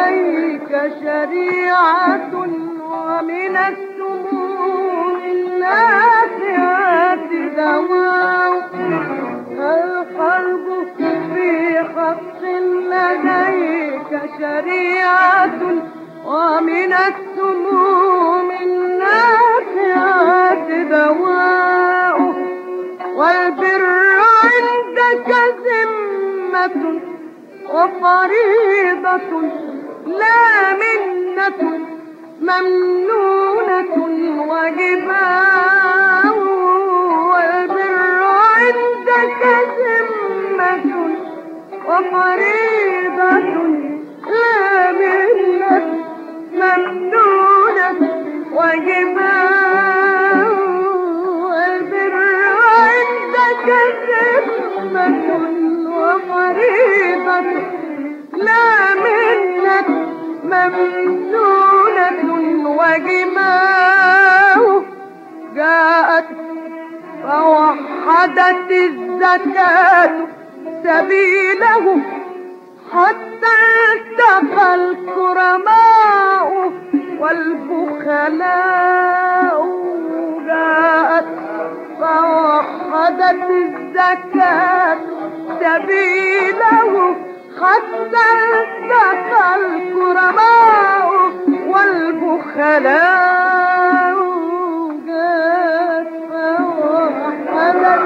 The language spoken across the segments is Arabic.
لديك شريعة ومن السموم النافعات دواء الحرب في حق لديك شريعة ومن السموم النافعات دواء. والبر عندك ذمة وفريضة لا منة ممنونة وجباء والبر عندك ذمة وفريضة لا منة ممنونة فوحدت الزكاة سبيله حتى التقى الكرماء والبخلاء جاءت فوحدت الزكاة سبيله حتى التقى الكرماء والبخلاء جاءت فوحدت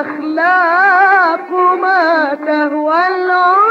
الأخلاق ما تهوى العلا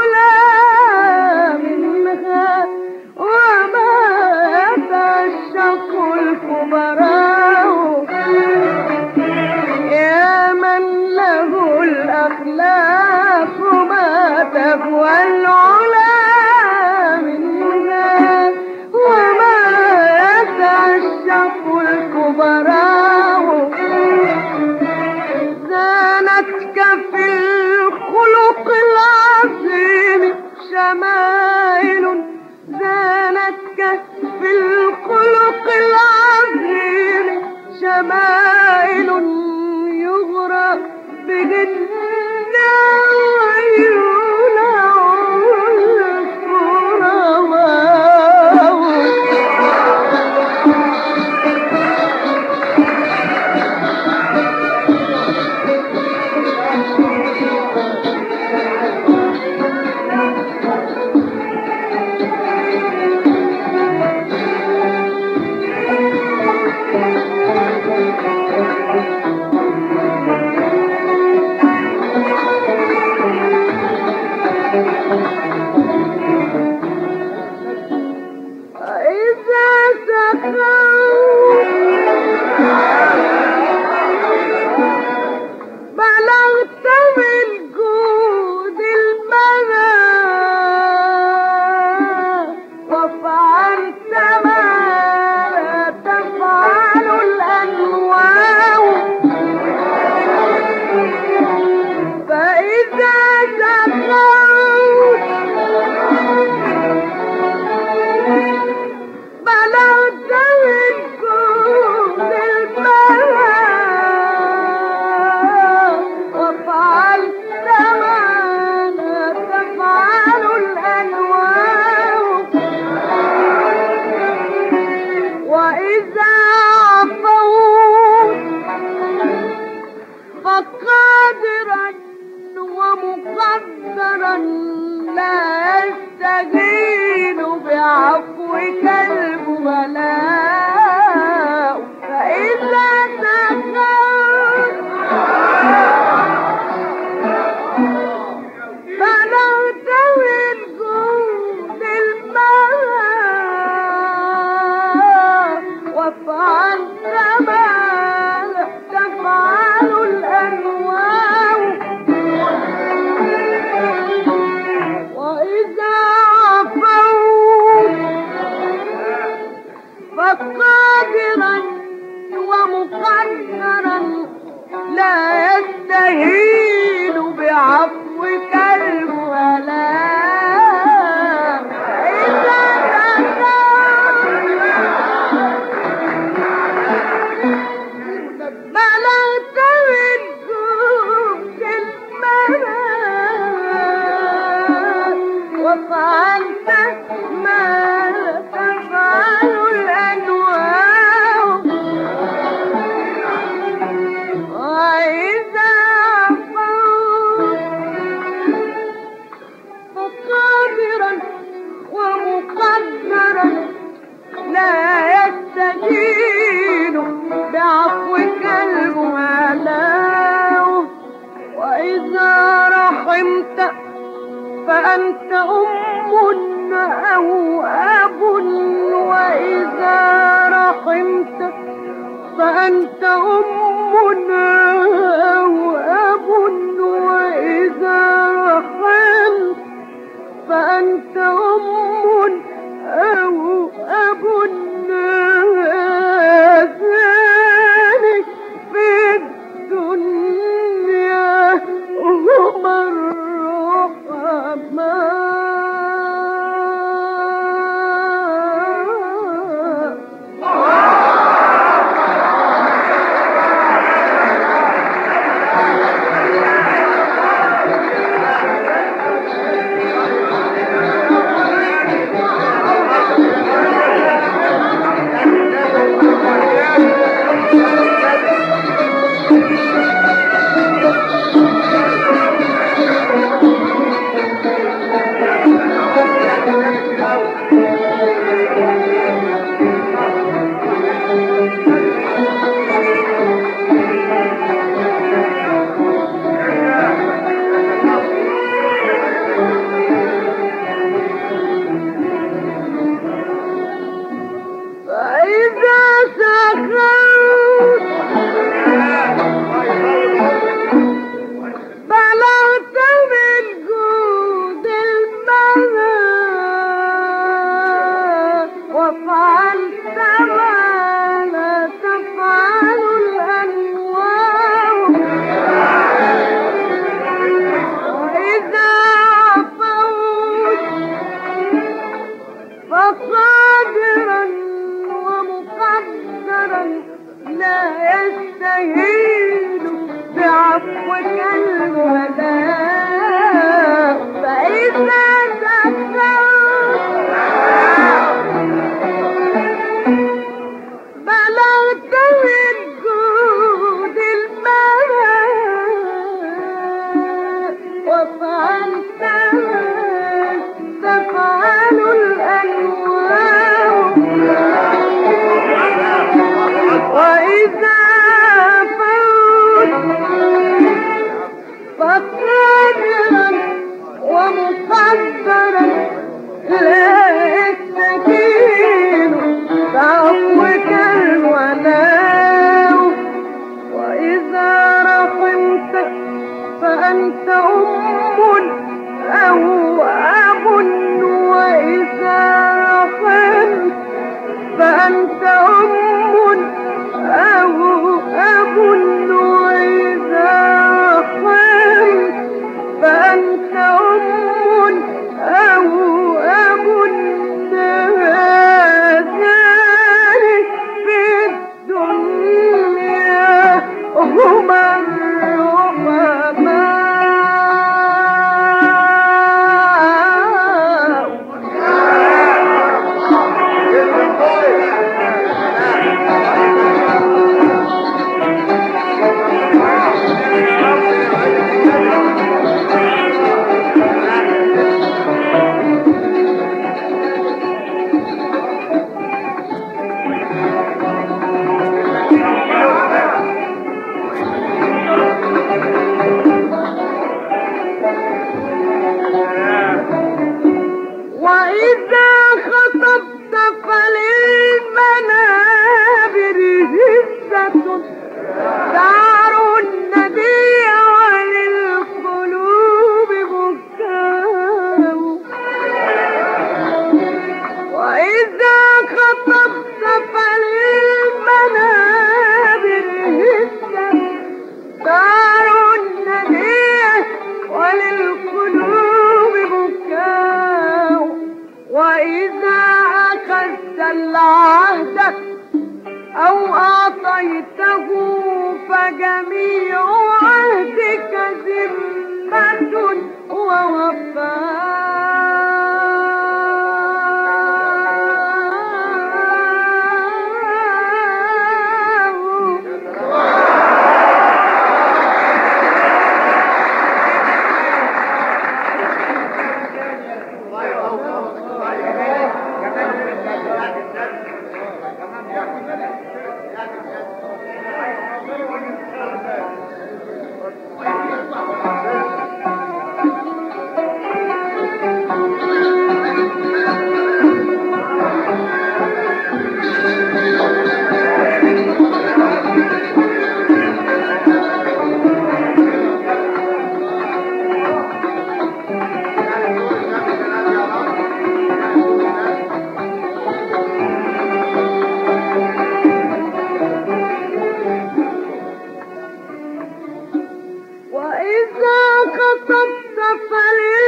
إذا خطبت فليس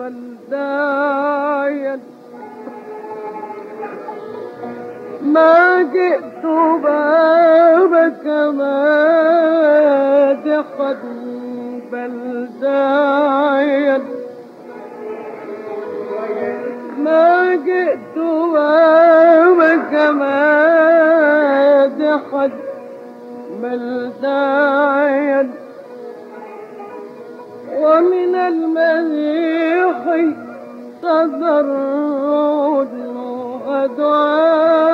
بل داعيا ما جئت بابك مادحا بل داعيا ما جئت بابك مادحا بل داعيا ومن المديح تضرع ودعاء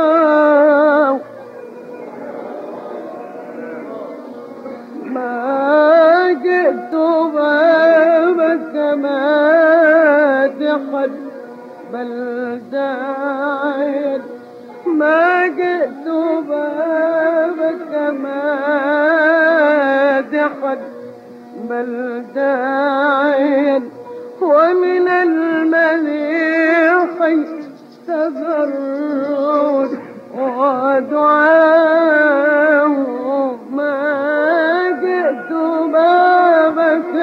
ما جئت بابك مادحا بل داعيا. ما جئت بابك بل داعيا ومن المليح تضرع ودعاء ما جئت بابك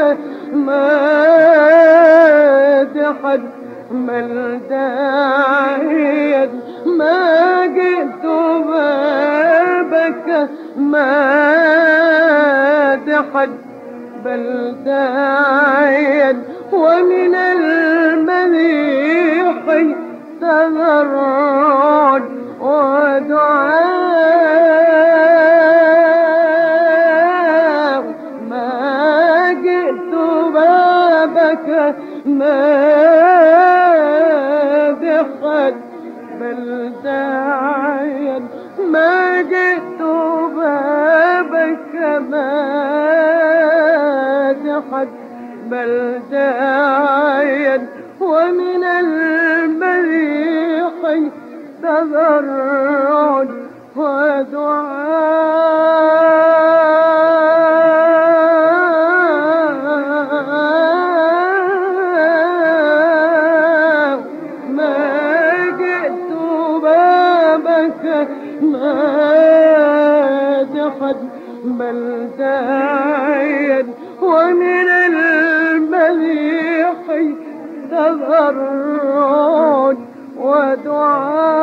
مادحا بل داعيا ما جئت بابك مادحا بل داعيا ومن المديح تضرع ودعاء. ما جئت بابك مادحا تضرع ودعاء ما جئت بابك مادحا بل داعيا ومن ودعاء